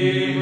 Amen.